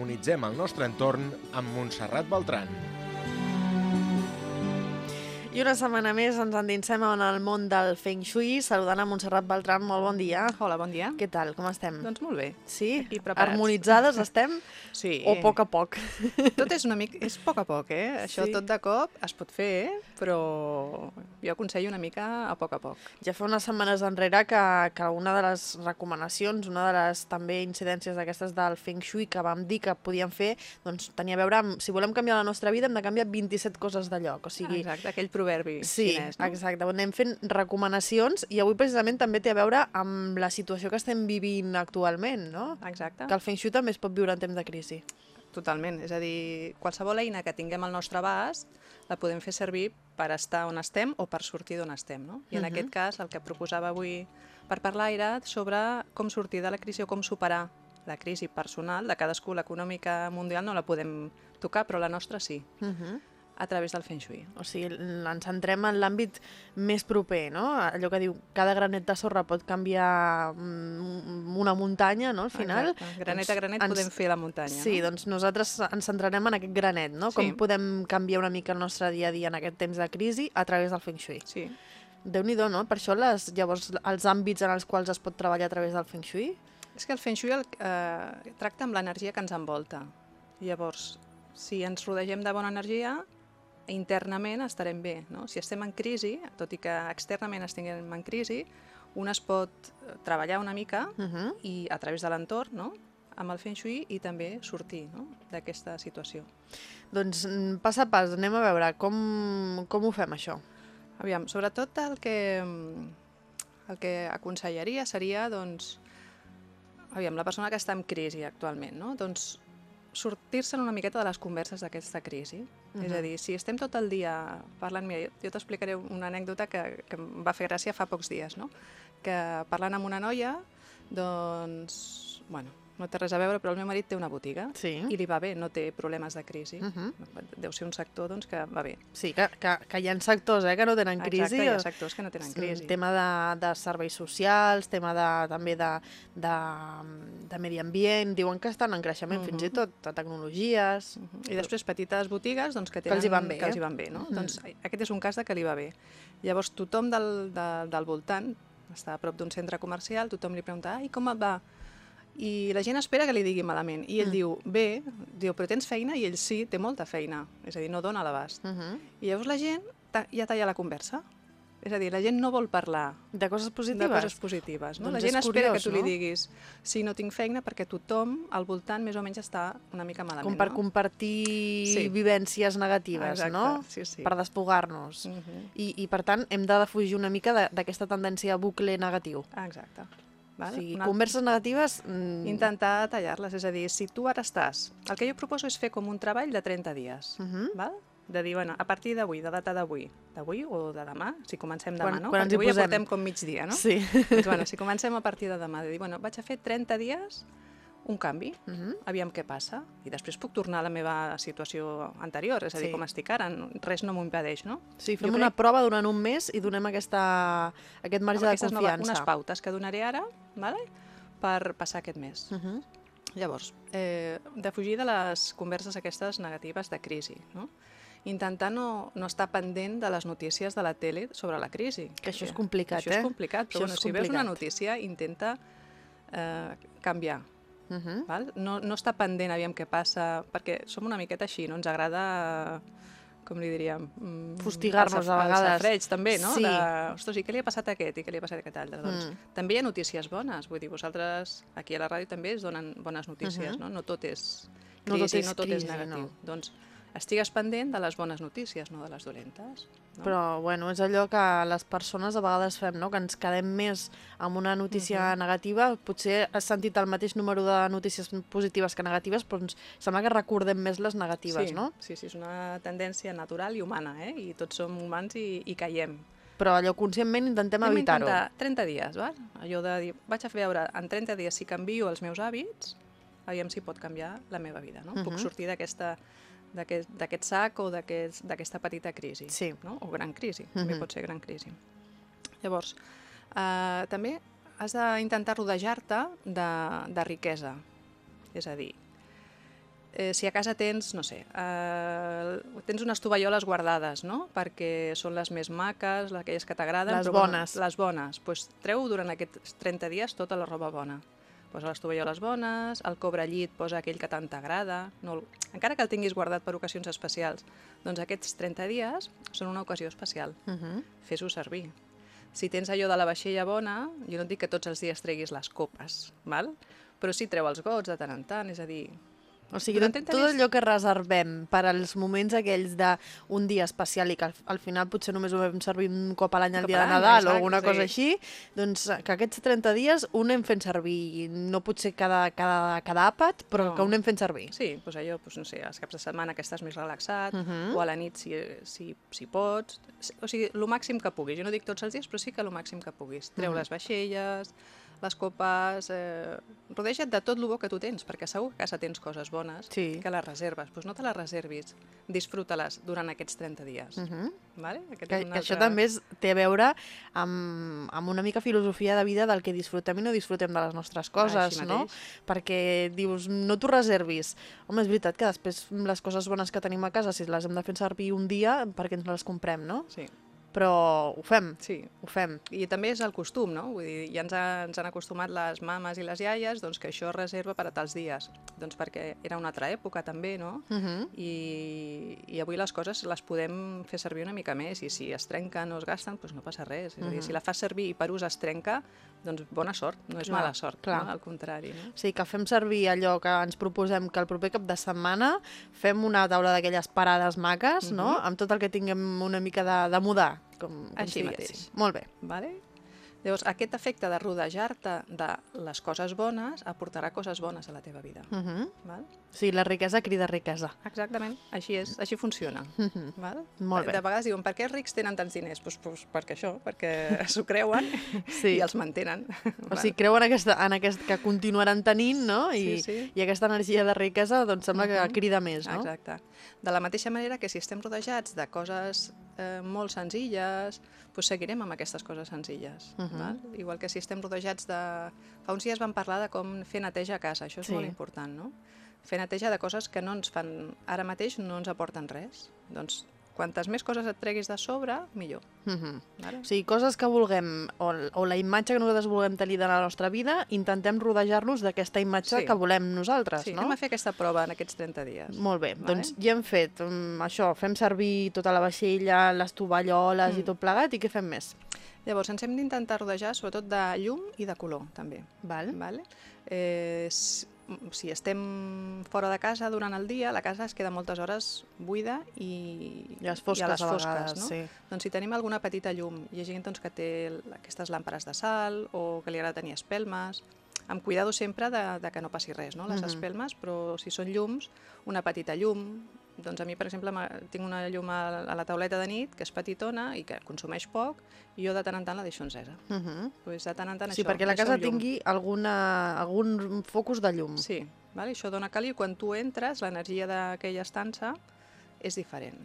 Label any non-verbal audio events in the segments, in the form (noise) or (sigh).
harmonitzem el nostre entorn amb Montserrat Beltran. I una setmana més ens endinsem en el món del Feng Shui, saludant a Montserrat Beltran. Molt bon dia. Hola, bon dia. Què tal? Com estem? Doncs molt bé. Sí? Aquí preparats. Harmonitzades estem? (laughs) Sí. O a poc a poc? (laughs) Tot és una mica... És a poc a poc, eh? Això Sí. tot de cop es pot fer, però jo aconsello una mica a poc a poc. Ja fa unes setmanes enrere que, que una de les recomanacions, una de les també incidències d'aquestes del Feng Shui que vam dir que podíem fer, doncs tenia a veure amb, si volem canviar la nostra vida hem de canviar 27 coses de lloc, o sigui... Exacte, aquell proverbi Sí, xinès, no? exacte. Anem fent recomanacions i avui precisament també té a veure amb la situació que estem vivint actualment, no? Exacte, Que el Feng Shui també es pot viure en temps de crisi. totalment. És a dir, qualsevol eina que tinguem al nostre abast la podem fer servir per estar on estem o per sortir d'on estem, no? I en Mhm. aquest cas el que proposava avui per parlar era sobre com sortir de la crisi o com superar la crisi personal de cadascú. L'econòmica mundial no la podem tocar, però la nostra sí, Uh -huh. A través del Feng Shui. O sigui, ens centrem en l'àmbit més proper, no? Allò que diu, cada granet de sorra pot canviar mm, una muntanya, no? Al final... Exacte. Granet doncs a granet ens- podem fer la muntanya. Sí, no? doncs nosaltres ens centrarem en aquest granet, no? Com Sí. podem canviar una mica el nostre dia a dia en aquest temps de crisi a través del Feng Shui. Sí. Déu-n'hi-do, no? Per això les, llavors els àmbits en els quals es pot treballar a través del Feng Shui És que el Feng Shui el, eh, tracta amb l'energia que ens envolta. Llavors, si ens rodegem de bona energia, internament estarem bé. No? Si estem en crisi, tot i que externament estiguem en crisi, un es pot eh, treballar una mica Uh -huh. i a través de l'entorn, no? amb el Feng Shui i també sortir no? d'aquesta situació. Doncs mm, pas a pas, anem a veure com, com ho fem, això. Aviam, sobretot el que, mm, el que aconsellaria seria, doncs, aviam, la persona que està en crisi actualment, no? doncs sortir-se'n una miqueta de les converses d'aquesta crisi. Uh -huh. És a dir, si estem tot el dia parlant... Mira, jo, jo t'explicaré una anècdota que, que em va fer gràcia fa pocs dies, no? Que parlant amb una noia, doncs, bueno, no té res a veure, però el meu marit té una botiga Sí. i li va bé, no té problemes de crisi. Uh -huh. Deu ser un sector doncs, que va bé. Sí, que, que, que hi ha sectors eh, que no tenen crisi. Exacte, hi ha sectors que no tenen Sí, crisi. Tema de, de serveis socials, tema de, també de, de, de medi ambient, diuen que estan en creixement, fins i Mhm. tot de tecnologies. I després petites botigues doncs, que, Que els tenen, hi van bé, que els hi van bé no? Mm. doncs, aquest és un cas de que li va bé. Llavors tothom del, de, del voltant, està a prop d'un centre comercial, tothom li pregunta, ai, com et va? I la gent espera que li digui malament. I ell Mm. diu, bé, diu, però tens feina? I ell sí, té molta feina. És a dir, no dona l'abast. Uh -huh. I llavors la gent ta ja talla la conversa. És a dir, la gent no vol parlar De coses positives? de coses positives. No? Doncs la gent espera curiós, que tu li no? diguis sí, no tinc feina, perquè tothom al voltant més o menys està una mica malament. Com per no? compartir Sí. vivències negatives, Exacte, no? sí, sí. Per desfogar-nos. Mhm. I, I, per tant, hem de defugir una mica d'aquesta tendència a bucle negatiu. Ah, Exacte. O Val? sigui, Una- converses negatives... Mm, Intentar tallar-les, és a dir, si tu ara estàs... El que jo proposo és fer com un treball de 30 dies, Uh -huh. val? de dir, bueno, a partir d'avui, de data d'avui, d'avui o de demà, si comencem demà, Quan- no? quan Perquè avui ja posem. portem com migdia, no? Sí. Doncs, bueno, si comencem a partir de demà, de dir, bueno, vaig a fer 30 dies un canvi, Uh -huh. aviam què passa, i després puc tornar a la meva situació anterior, és a dir, Sí. com estic ara, res no m'ho impedeix, no? Sí, fem Jo una crec- prova durant un mes i donem aquesta, aquest marge de Aquestes noves, confiança. unes pautes que donaré ara, vale? per passar aquest mes. Uh -huh. Llavors, eh, de fugir de les converses aquestes negatives de crisi, no? Intentar no, no estar pendent de les notícies de la tele sobre la crisi. Que això és complicat, això eh? és complicat, Això però bueno, és si veus una complicat. notícia, intenta eh, canviar. Uh -huh. Val? No, no estar pendent, aviam què passa, perquè som una miqueta així, no? Ens agrada com li diríem... mm, Fustigar-nos a vegades. El safreig, també, no? Sí. De, ostres, i què li ha passat a aquest? I què li ha passat a aquest altre? Doncs Mm. també hi ha notícies bones. Vull dir, vosaltres aquí a la ràdio també es donen bones notícies, Mhm. no? No tot és No tot crisi, és no tot crisi, és negatiu. no. Doncs estigues pendent de les bones notícies, no de les dolentes. No? Però, bueno, és allò que les persones a vegades fem, no? Que ens quedem més amb una notícia negativa. Potser has sentit el mateix número de notícies positives que negatives, però ens sembla que recordem més les negatives, sí, no? Sí, sí, és una tendència natural i humana, eh? I tots som humans i, i caiem. Però allò conscientment intentem evitar-ho. intentar 30 dies, val? Allò de dir, vaig a veure en 30 dies si canvio els meus hàbits, aviam si pot canviar la meva vida, no? Puc Mhm. sortir d'aquesta d'aquest sac o d'aquest- d'aquesta petita crisi, Sí. no? o gran crisi, també Mhm. pot ser gran crisi. Llavors, eh, també has d'intentar rodejar-te de, de riquesa, és a dir, eh, si a casa tens, no sé, eh, tens unes tovalloles guardades, no? Perquè són les més maques, les- aquelles que t'agraden. Les però, bueno, bones. Les bones. Doncs treu durant aquests 30 dies tota la roba bona. Posa les tovalloles bones, el cobrellit posa aquell que tant t'agrada, no, encara que el tinguis guardat per ocasions especials. Doncs aquests 30 dies són una ocasió especial. Uh -huh. Fes-ho servir. Si tens allò de la vaixella bona, jo no et dic que tots els dies treguis les copes, val? però sí treu els gots de tant en tant, és a dir, O sigui, Durant tot, 30 tot allò que reservem per als moments aquells d'un dia especial i que al, al final potser només ho vam servir un cop a l'any al cop dia de Nadal o exacte, alguna sí. cosa així, doncs que aquests 30 dies ho anem fent servir, no potser cada, cada, cada àpat, però No. que ho anem fent servir. Sí, doncs allò, doncs, no sé, els caps de setmana que estàs més relaxat, Mhm. o a la nit si, si, si pots, o sigui, el màxim que puguis. Jo no dic tots els dies, però sí que el màxim que puguis. Treu Mhm. les vaixelles, les copes, eh, rodeja't de tot el bo que tu tens, perquè segur que a casa tens coses bones Sí. que les reserves. Doncs no te les reservis, disfruta-les durant aquests 30 dies. Uh -huh. vale? Aquest Que, que això altre- també és, té a veure amb, amb una mica filosofia de vida del que disfrutem i no disfrutem de les nostres coses, Així no? Perquè dius, no t'ho reservis. Home, és veritat que després les coses bones que tenim a casa, si les hem de fer servir un dia, perquè ens les comprem, no? Sí, Però ho fem, sí. ho fem. I també és el costum, no? Vull dir, ja ens, ha, ens han acostumat les mames i les iaies doncs, que això es reserva per a tals dies. Doncs perquè era una altra època també, no? Uh -huh. I, i avui les coses les podem fer servir una mica més i si es trenquen o es gasten, doncs no passa res. És a dir, si la fas servir i per ús es trenca, doncs bona sort, no és Clar, mala sort, clar. no? al contrari. No? Sigui, que fem servir allò que ens proposem que el proper cap de setmana fem una taula d'aquelles parades maques, no? Amb tot el que tinguem una mica de, de mudar, com, com Així si mateix. Molt bé. Vale? Llavors, aquest efecte de rodejar-te de les coses bones aportarà coses bones a la teva vida. Uh -huh. Val? Sigui, la riquesa crida riquesa. Exactament, així és, així funciona. Val? Molt bé. De vegades diuen, per què els rics tenen tants diners? Pues, pues perquè això, perquè (laughs) s'ho creuen (laughs) Sí. i els mantenen. O sigui, creuen aquesta, en aquest, que continuaran tenint, no? I, Sí, sí. I aquesta energia de riquesa, doncs sembla que crida més, no? Exacte. De la mateixa manera que si estem rodejats de coses eh, molt senzilles, doncs seguirem amb aquestes coses senzilles. Uh Mhm. -huh. val? Igual que si estem rodejats de... Fa uns dies vam parlar de com fer neteja a casa, això és Sí. molt important, no? Fer neteja de coses que no ens fan... Ara mateix no ens aporten res. Doncs quantes més coses et treguis de sobre, millor. Uh -huh. Vale? O sigui, coses que vulguem, o, o la imatge que nosaltres vulguem tenir de la nostra vida, intentem rodejar-nos d'aquesta imatge Sí. que volem nosaltres, Sí, no? anem a fer aquesta prova en aquests 30 dies. Molt bé, Vale? doncs ja hem fet um, això, fem servir tota la vaixella, les tovalloles Mm. i tot plegat, i què fem més? Llavors, ens hem d'intentar rodejar sobretot de llum i de color, també. Val? Vale? Eh, si, estem fora de casa durant el dia, la casa es queda moltes hores buida i, I les fosques i a les a fosques, vegades, no? sí. Doncs si tenim alguna petita llum, hi ha gent doncs, que té aquestes làmperes de sal o que li agrada tenir espelmes, amb cuidado sempre de, de que no passi res, no? les Mhm. espelmes, però si són llums, una petita llum, doncs a mi, per exemple, tinc una llum a, la tauleta de nit que és petitona i que consumeix poc i jo de tant en tant la deixo encesa. Uh -huh. Pues de tant en tant Sí, això, perquè la casa tingui alguna, algun focus de llum. Sí, vale? això dona cali i quan tu entres l'energia d'aquella estança és diferent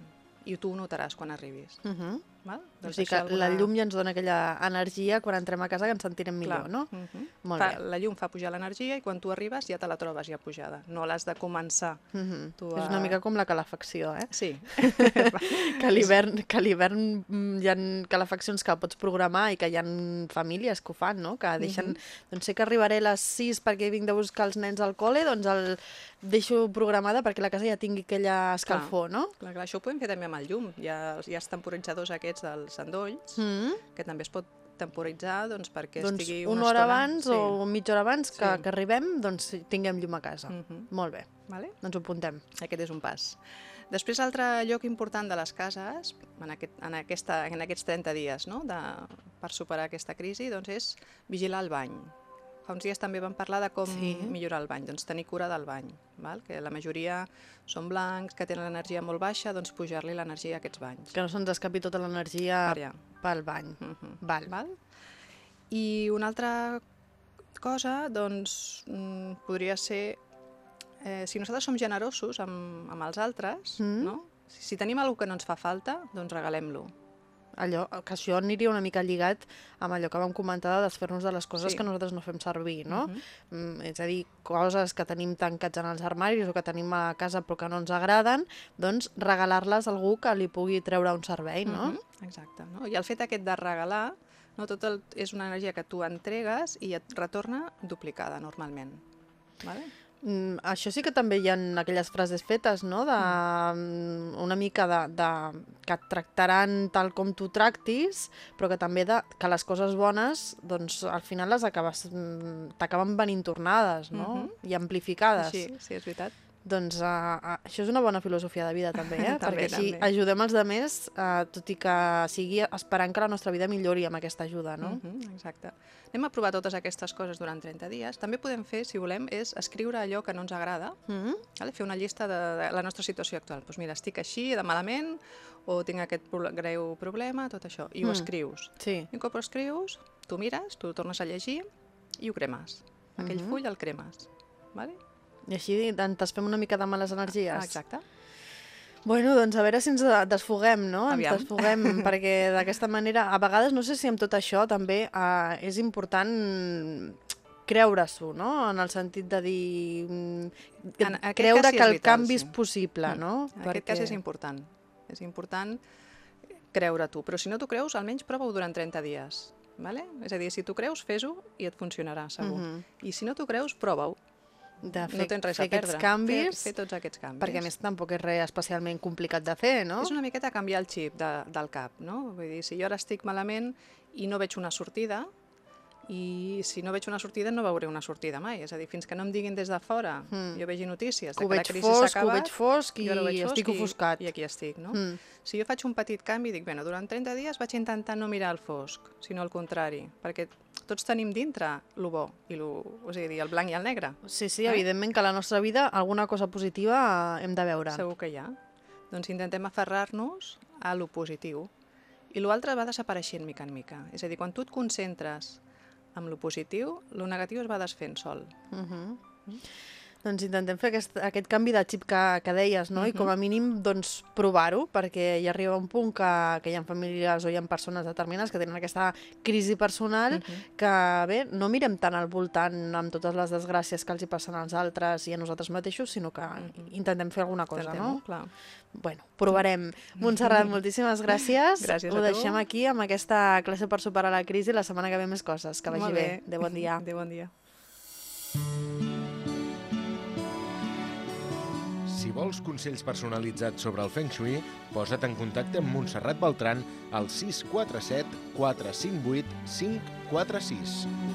i tu ho notaràs quan arribis. Uh -huh. Val? O sigui que això la llum ja ens dona aquella energia quan entrem a casa que ens sentirem millor, Clar. no? Mhm. Molt fa, bé. La llum fa pujar l'energia i quan tu arribes ja te la trobes ja pujada. No l'has de començar. Uh -huh. Tu És a- una mica com la calefacció, eh? Sí. (laughs) que a l'hivern mm, hi ha calefaccions que pots programar i que hi ha famílies que ho fan, no? Que deixen, Mhm. doncs sé que arribaré a les 6 perquè vinc de buscar els nens al col·le, doncs el deixo programada perquè la casa ja tingui aquella escalfor, no? clar, clar, això ho podem fer també amb el llum. Hi ha, hi ha els temporitzadors aquests dels endolls, Mm. que també es pot temporitzar doncs, perquè Doncs estigui una una hora estona... abans o mitja hora abans que, Sí. que arribem, doncs tinguem llum a casa. Mhm. Molt bé, Vale? doncs ho apuntem. Aquest és un pas. Després, altre lloc important de les cases, en, aquest, en, aquesta, en aquests 30 dies no? de, per superar aquesta crisi, doncs és vigilar el bany. Fa uns dies també vam parlar de com Sí. millorar el bany, doncs tenir cura del bany, val? que la majoria són blancs, que tenen l'energia molt baixa, doncs pujar-li l'energia a aquests banys. Que no se'ns escapi tota l'energia allà. pel bany. Mhm. Val. Val? I una altra cosa, doncs, mm, podria ser... Eh, si nosaltres som generosos amb, amb els altres, Mm. no? Si, si tenim alguna que no ens fa falta, doncs regalem-lo. Allò, que això aniria una mica lligat amb allò que vam comentar de desfer-nos de les coses Sí. que nosaltres no fem servir, no? Mhm. Mm, és a dir, coses que tenim tancats en els armaris o que tenim a casa però que no ens agraden, doncs regalar-les a algú que li pugui treure un servei, no? Mhm, Exacte. No? I el fet aquest de regalar no, tot el, és una energia que tu entregues i et retorna duplicada normalment. Vale? Mm, això sí que també hi ha aquelles frases fetes, no?, de mm, una mica de, de que et tractaran tal com tu tractis, però que també de, que les coses bones, doncs al final les acabes, mm, t'acaben venint tornades, no?, Mhm. i amplificades. Sí, sí, és veritat. Doncs uh, uh, això és una bona filosofia de vida també, eh? (laughs) També, perquè així també. ajudem els altres, uh, tot i que sigui esperant que la nostra vida millori amb aquesta ajuda, no? Mhm, exacte. Anem a provar totes aquestes coses durant 30 dies. També podem fer, si volem, és escriure allò que no ens agrada, Mm -hmm. vale? fer una llista de, de la nostra situació actual. Doncs mira, estic així, de malament, o tinc aquest pro greu problema, tot això. I ho Mm. escrius. Sí. I un cop ho escrius, tu mires, tu tornes a llegir i ho cremes. Aquell Mhm. full el cremes. Vale? I així en desfem una mica de males energies. Ah, exacte. Bueno, doncs a veure si ens de- desfoguem, no? Aviam. Ens desfoguem, (laughs) perquè d'aquesta manera, a vegades, no sé si amb tot això també eh, és important creure-s'ho, no? En el sentit de dir... mm, En creure sí que el vital, canvi sí. és possible, Mm. no? En aquest cas és important. És important creure tu. Però si no t'ho creus, almenys prova-ho durant 30 dies. Vale? És a dir, si t'ho creus, fes-ho i et funcionarà, segur. Mhm. I si no t'ho creus, prova-ho. De fer, no tens res fer a perdre. aquests canvis, Fer, fer tots aquests canvis. perquè a més tampoc és res especialment complicat de fer, no? És una miqueta canviar el xip de, del cap, no? Vull dir, si jo ara estic malament i no veig una sortida, i si no veig una sortida no veuré una sortida mai. És a dir, fins que no em diguin des de fora, Mm. jo vegi notícies que ho que la veig crisi fosc, s'ha ho acabat, veig fosc i veig fosc estic i- ofuscat. I aquí estic, no? Mm. Si jo faig un petit canvi, dic, bueno, durant 30 dies vaig intentar no mirar el fosc, sinó al contrari, perquè tots tenim dintre lo bo, i lo, o sigui, el blanc i el negre. Sí, sí, Eh? evidentment que a la nostra vida alguna cosa positiva hem de veure. Segur que hi ha. Doncs intentem aferrar-nos a lo positiu. I l'altre va desapareixent mica en mica. És a dir, quan tu et concentres en lo positiu, lo negatiu es va desfent sol. Uh -huh. Doncs intentem fer aquest, aquest canvi de xip que, que deies, no? I com a mínim, doncs, provar-ho, perquè hi arriba un punt que, que hi ha famílies o hi ha persones determinades que tenen aquesta crisi personal que, bé, no mirem tant al voltant amb totes les desgràcies que els hi passen als altres i a nosaltres mateixos, sinó que intentem fer alguna cosa, Intentem, no? Clar. Bueno, provarem. Montserrat, (laughs) moltíssimes gràcies. Gràcies Ho deixem aquí amb aquesta classe per superar la crisi. La setmana que ve més coses. Que vagi Molt bé. De bon dia. (laughs) De bon dia. Si vols consells personalitzats sobre el Feng Shui, posa't en contacte amb Montserrat Beltran al 647 458 546.